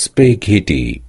spaghetti